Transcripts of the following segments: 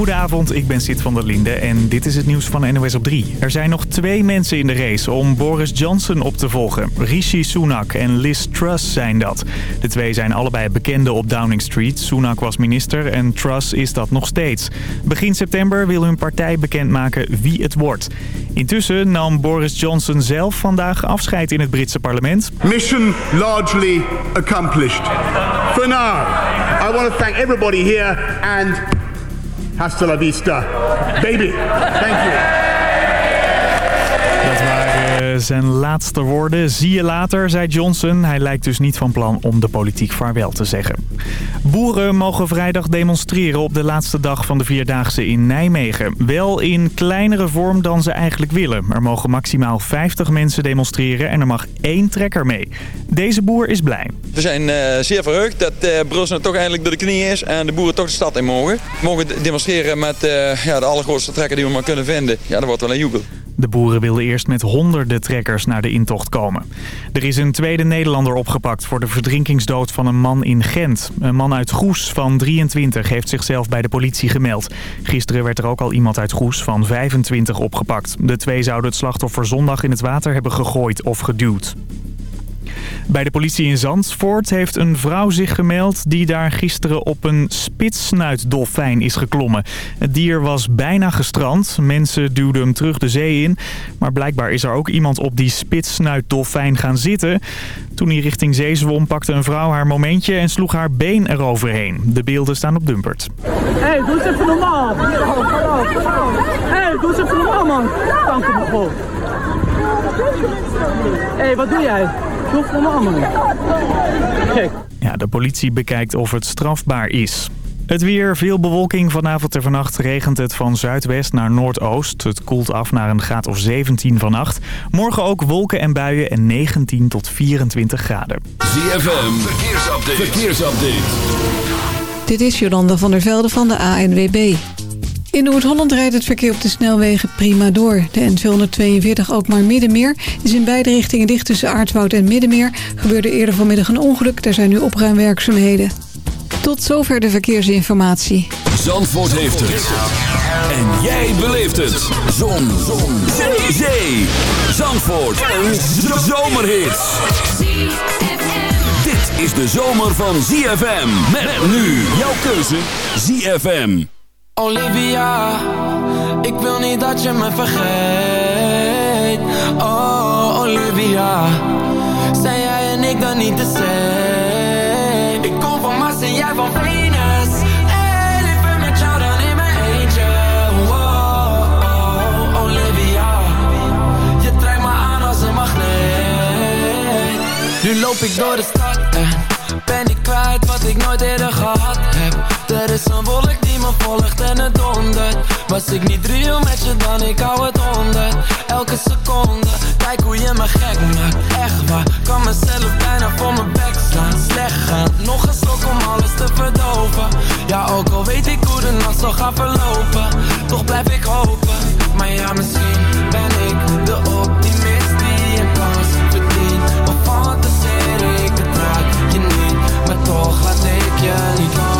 Goedenavond, ik ben Sid van der Linde en dit is het nieuws van NOS op 3. Er zijn nog twee mensen in de race om Boris Johnson op te volgen. Rishi Sunak en Liz Truss zijn dat. De twee zijn allebei bekenden op Downing Street. Sunak was minister en Truss is dat nog steeds. Begin september wil hun partij bekendmaken wie het wordt. Intussen nam Boris Johnson zelf vandaag afscheid in het Britse parlement. Mission largely accomplished. For now, I want to thank everybody here and hasta la vista, baby. Thank you. Waren zijn laatste woorden. Zie je later, zei Johnson. Hij lijkt dus niet van plan om de politiek vaarwel te zeggen. Boeren mogen vrijdag demonstreren op de laatste dag van de Vierdaagse in Nijmegen. Wel in kleinere vorm dan ze eigenlijk willen. Er mogen maximaal 50 mensen demonstreren en er mag één trekker mee. Deze boer is blij. We zijn eh, zeer verheugd dat uh, Brussel toch eindelijk door de knie is en de boeren toch de stad in mogen. We mogen demonstreren met eh, ja, de allergrootste trekker die we maar kunnen vinden. Ja, dat wordt wel een jubel. De boeren wilden eerst met honderden trekkers naar de intocht komen. Er is een tweede Nederlander opgepakt voor de verdrinkingsdood van een man in Gent. Een man uit Goes van 23 heeft zichzelf bij de politie gemeld. Gisteren werd er ook al iemand uit Goes van 25 opgepakt. De twee zouden het slachtoffer zondag in het water hebben gegooid of geduwd. Bij de politie in Zandvoort heeft een vrouw zich gemeld die daar gisteren op een spitsnuitdolfijn is geklommen. Het dier was bijna gestrand. Mensen duwden hem terug de zee in. Maar blijkbaar is er ook iemand op die spitsnuitdolfijn gaan zitten. Toen hij richting zee zwom pakte een vrouw haar momentje en sloeg haar been eroverheen. De beelden staan op Dumpert. Hé, hey, doe eens even normaal. Hé, hey, doe eens even normaal man. Kanker me gewoon. Hé, hey, wat doe jij? Doe even normaal man. Kijk. Ja, de politie bekijkt of het strafbaar is. Het weer, veel bewolking. Vanavond en vannacht regent het van zuidwest naar noordoost. Het koelt af naar een graad of 17 vannacht. Morgen ook wolken en buien en 19 tot 24 graden. ZFM, verkeersupdate. verkeersupdate. Dit is Jolanda van der Velde van de ANWB. In Noord-Holland rijdt het verkeer op de snelwegen prima door. De N242 ook maar Middenmeer is in beide richtingen dicht tussen Aardwoud en Middenmeer. Gebeurde eerder vanmiddag een ongeluk, daar zijn nu opruimwerkzaamheden. Tot zover de verkeersinformatie. Zandvoort heeft het. En jij beleeft het. Zon. Zon. Zee. Zandvoort. Een zomerhit. Dit is de zomer van ZFM. Met nu jouw keuze ZFM. Olivia, ik wil niet dat je me vergeet. Oh, Olivia, zijn jij en ik dan niet same? Ik kom van Mars en jij van Venus. Hey, liever met jou dan in mijn eentje. Oh, oh, Olivia, je trekt me aan als een magneet. Nu loop ik door de stad en ben ik kwijt wat ik nooit eerder gehad heb. Er is een wolk die me volgt en het dondert Was ik niet real met je dan, ik hou het onder. Elke seconde, kijk hoe je me gek maakt. Echt waar, kan mezelf bijna voor mijn bek slaan. Slecht gaan, nog een slok om alles te verdoven. Ja, ook al weet ik hoe de nacht zal gaan verlopen. Toch blijf ik hopen Maar ja, misschien ben ik de optimist die een kans verdient. Of fantaseer ik het raak je niet. Maar toch laat ik je niet los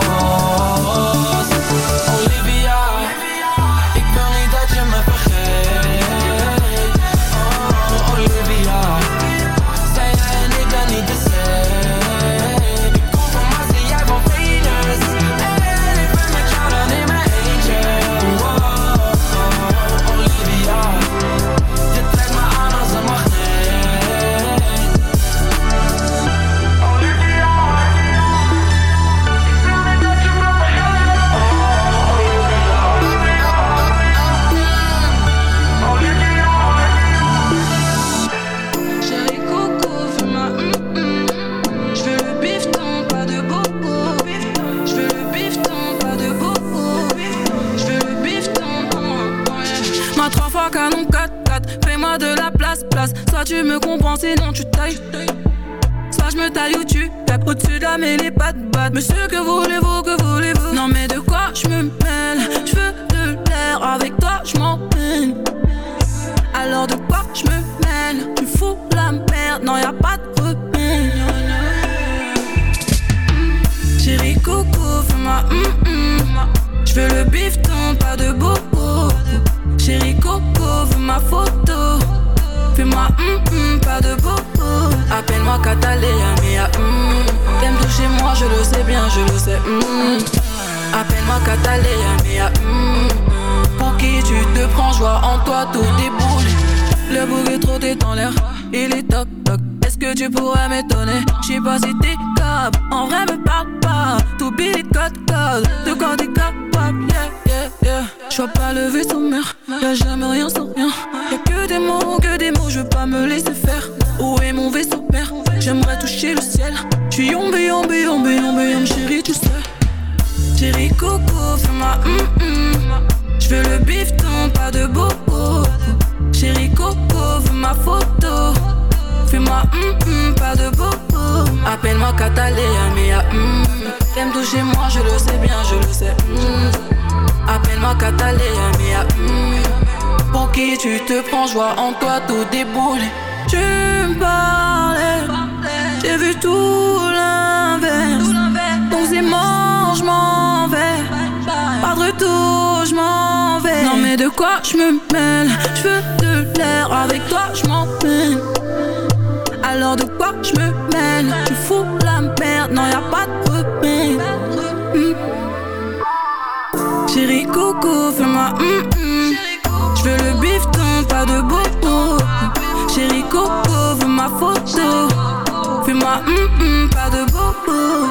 Tu me comprends, sinon tu tailles. Soit je me taille ou tu tapes au-dessus de la mêlée, pas de batte. Monsieur, que voulez-vous, que voulez-vous? Non, mais de quoi je me mêle? Je veux de l'air, avec toi je m'en Alors de quoi je me mêle? Tu fous la merde, non, y a pas de remède. Chérie Coco, fais-moi hum hum. Je veux le bifton, pas de bobo. Chérie Coco, veux ma photo. De bobo. Appelle-moi Catalina, mais hum. T'aimes toucher moi, je le sais bien, je le sais. Hum. Appelle-moi Catalina, mais hum. Pour qui tu te prends, joie en toi, tout déboule. Le bouquet trop dans l'air, il est toc toc. Est-ce que tu pourrais m'étonner? J'sais pas si t'es cap, en vrai me parle pas. Tout billet code code, de quoi t'es capable, yeah yeah yeah. J'vois pas le vaisseau mère, y'a jamais rien sans rien. Y'a que des mots, que des je veux pas me laisser faire. Où est mon vaisseau père? J'aimerais toucher le ciel. J'suis yombe, yombe, yombe, yombe, yombe, chérie, tu sais. Chérie Coco, fais-moi hum hum. J'veux le bifton, pas de bobo. Chérie Coco, veux ma photo. Fais-moi hum hum, pas de bobo. Appelle-moi Catalina, mais hum. T'aimes toucher moi, je le sais bien, je le sais. Hum. Appelle-moi Catalina, hum. Pour qui tu te prends, joie en toi, tout déboule. Tu me parlais, j'ai vu tout l'inverse. Donc c'est mort, je m'en vais. Pas de retour, je m'en vais. Non mais de quoi je me mêle? Je veux de l'air, avec toi je m'en mêle. Alors de quoi je me mêle? Tu fous la merde, non y'a pas de remède. Hmm. Chérie Coco, fais-moi hum pas de bobo. Chérie Coco, veux ma photo. Fais-moi hum hum, pas de bobo.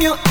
You.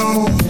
soul.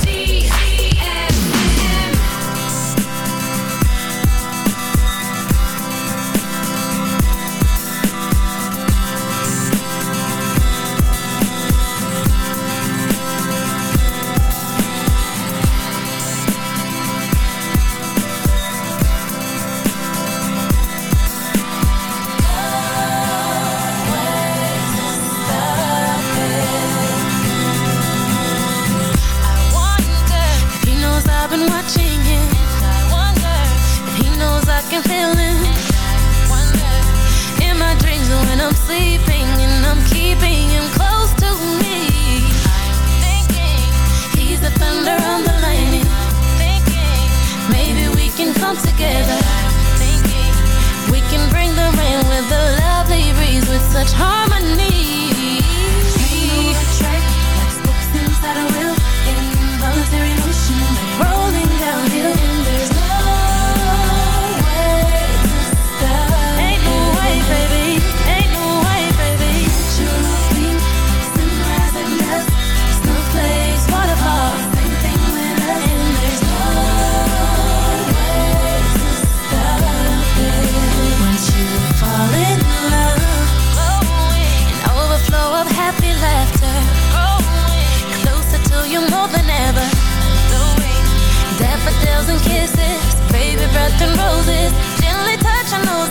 and roses. Gently touch, I know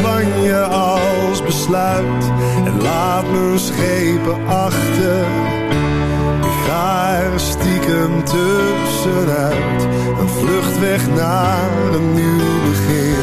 Spanje als besluit en laat mijn schepen achter. Ik ga er stiekem tussenuit, een vlucht weg naar een nieuw begin.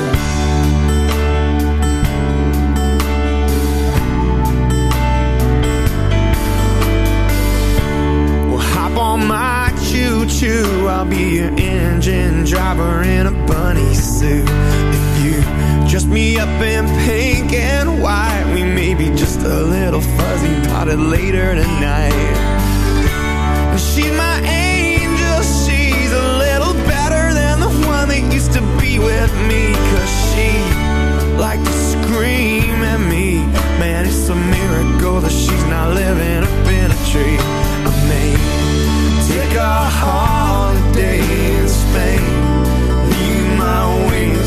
Well, hop on my choo-choo. I'll be your engine driver in a bunny suit. If you dress me up in pink and white, we may be just a little fuzzy potted later tonight. She's my angel, she's a little better than the one that used to be with me. Cause she liked to scream at me. Man, it's a miracle that she's not living up in a tree. I may take a holiday in Spain, leave my wings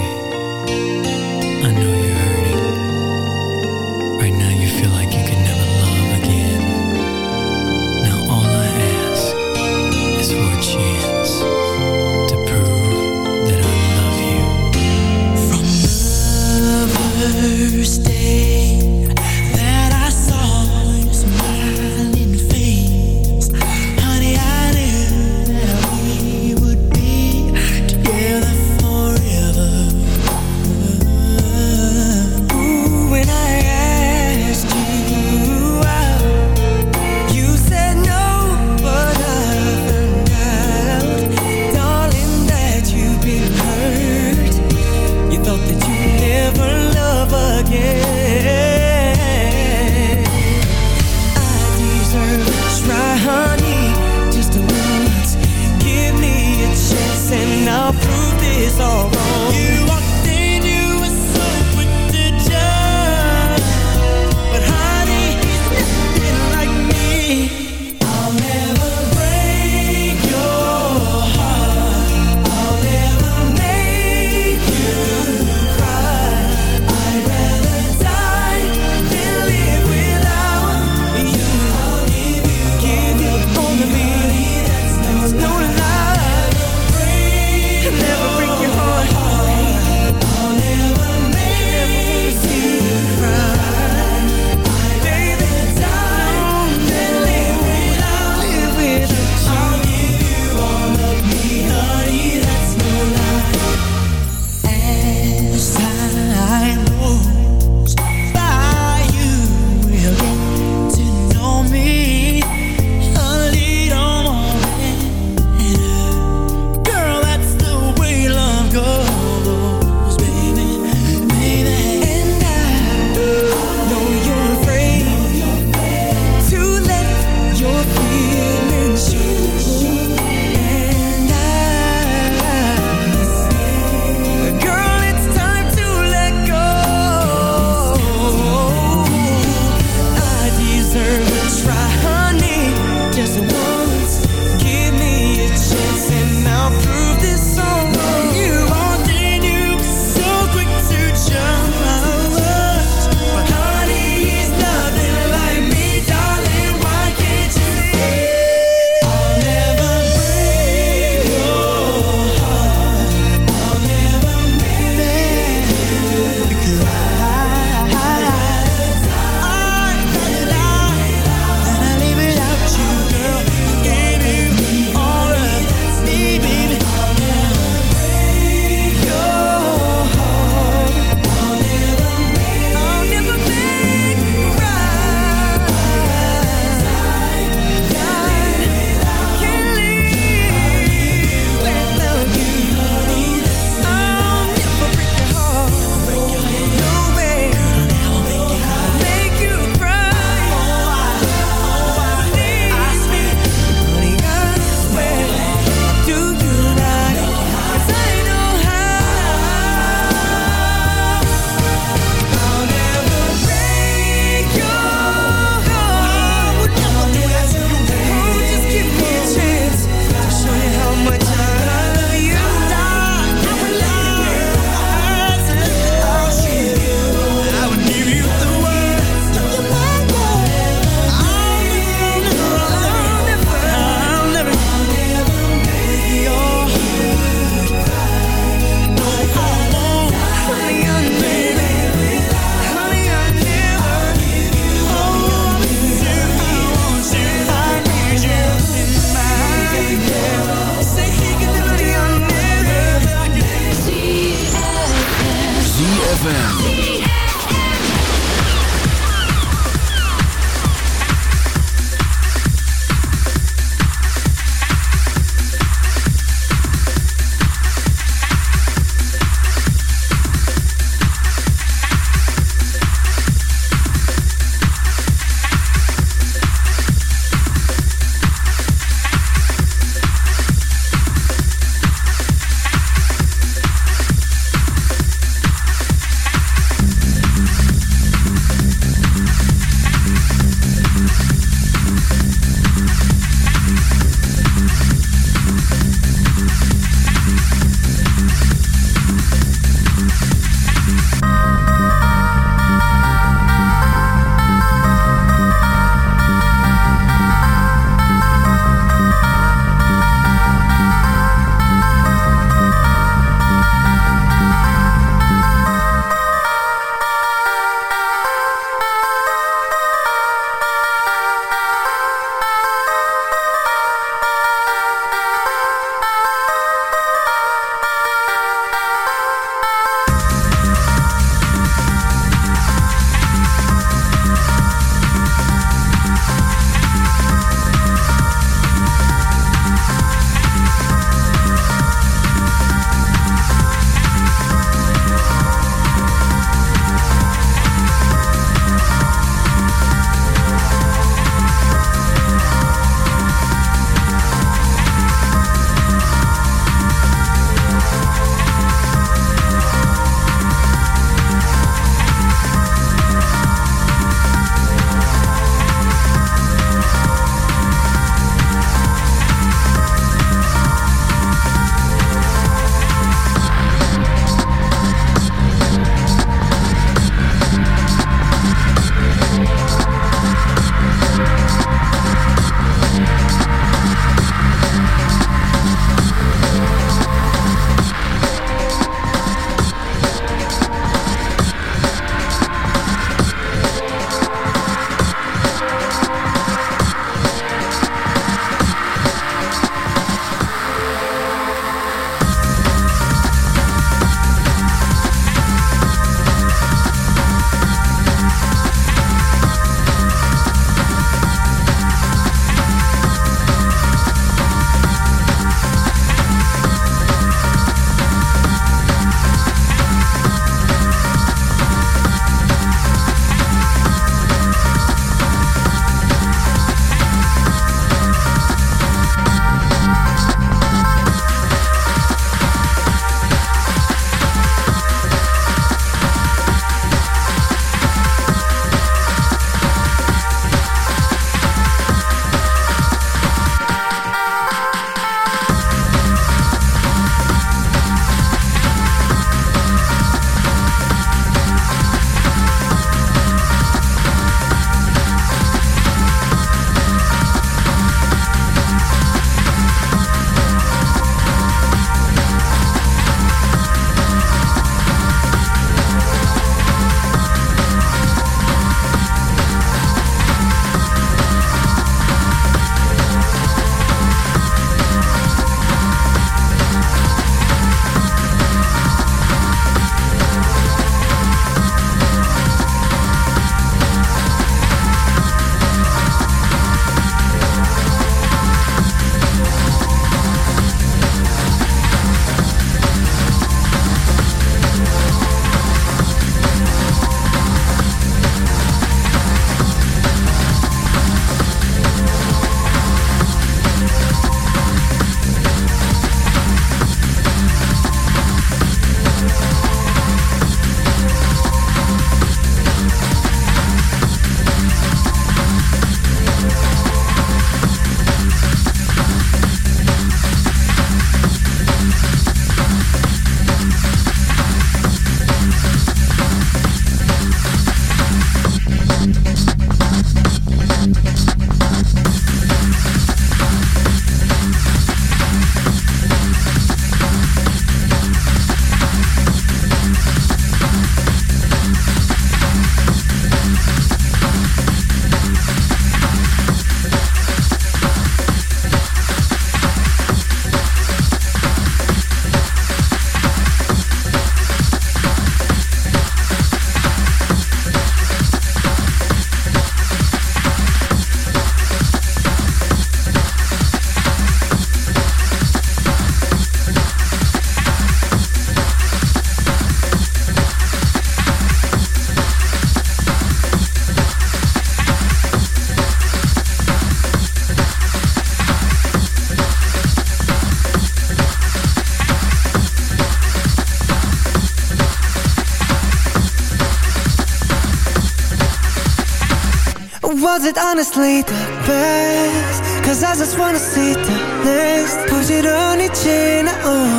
was it honestly the best? Cause I just wanna see the next 부지런히 지나온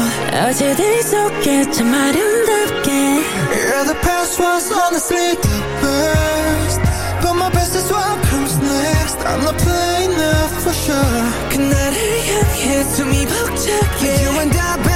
어제들이 속했참 아름답게. Yeah, the past was honestly the best. But my best is what comes next. I'm not playing now for sure. 그날을 to me check You and I,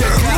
pressure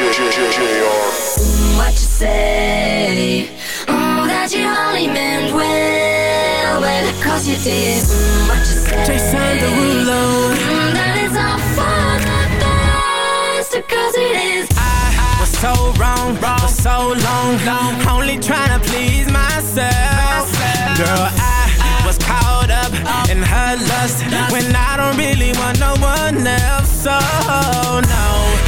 What you say? Oh, that you only meant well, well, cause you did. What you say? Mm, all for the best, 'cause it is. I was so wrong, wrong for so long, long. Only please myself. Girl, I was caught up in her lust when I don't really want no one else. So, no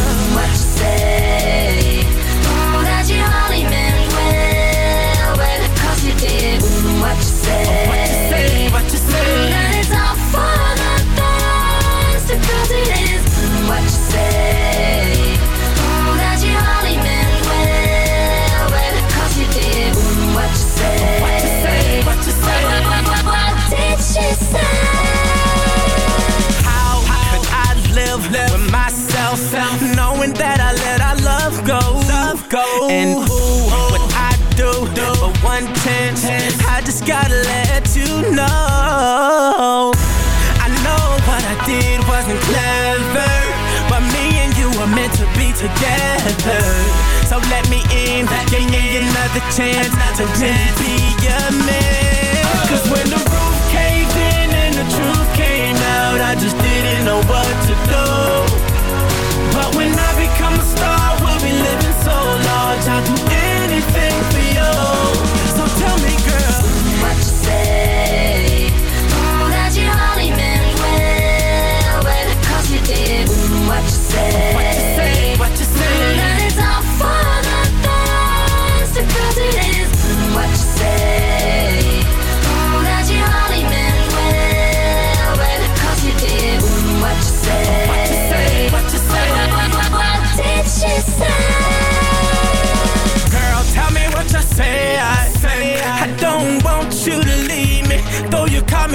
go and ooh, what I do, do. But one chance, I just gotta let you know. I know what I did wasn't clever, but me and you were meant to be together. So let me in, give me another chance to really be a man. Cause when the roof caved in and the truth came out, I just didn't know what to do. But when I become a star yo.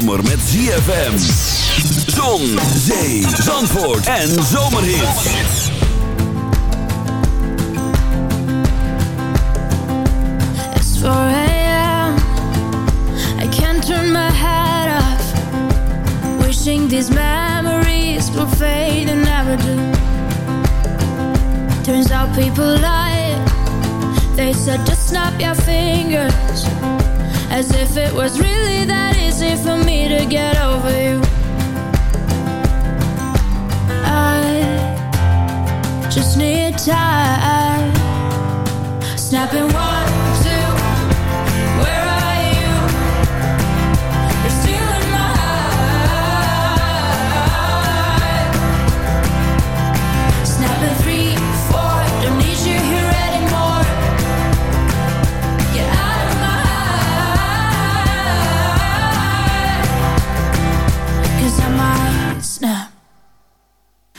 zomer met ZFM. Zon, zee, zandvoort en zomerhits. It's 4 a.m. I can't turn my head off. Wishing these memories will fade and never do. Turns out people lie. They said just snap your fingers. As if it was really that easy for me to get over you. I just need time. Snapping one,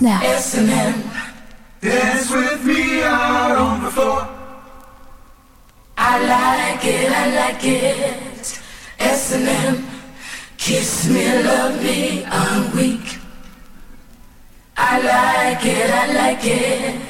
now. S&M, dance with me out on the floor. I like it, I like it. S&M, kiss me, love me, I'm weak. I like it, I like it.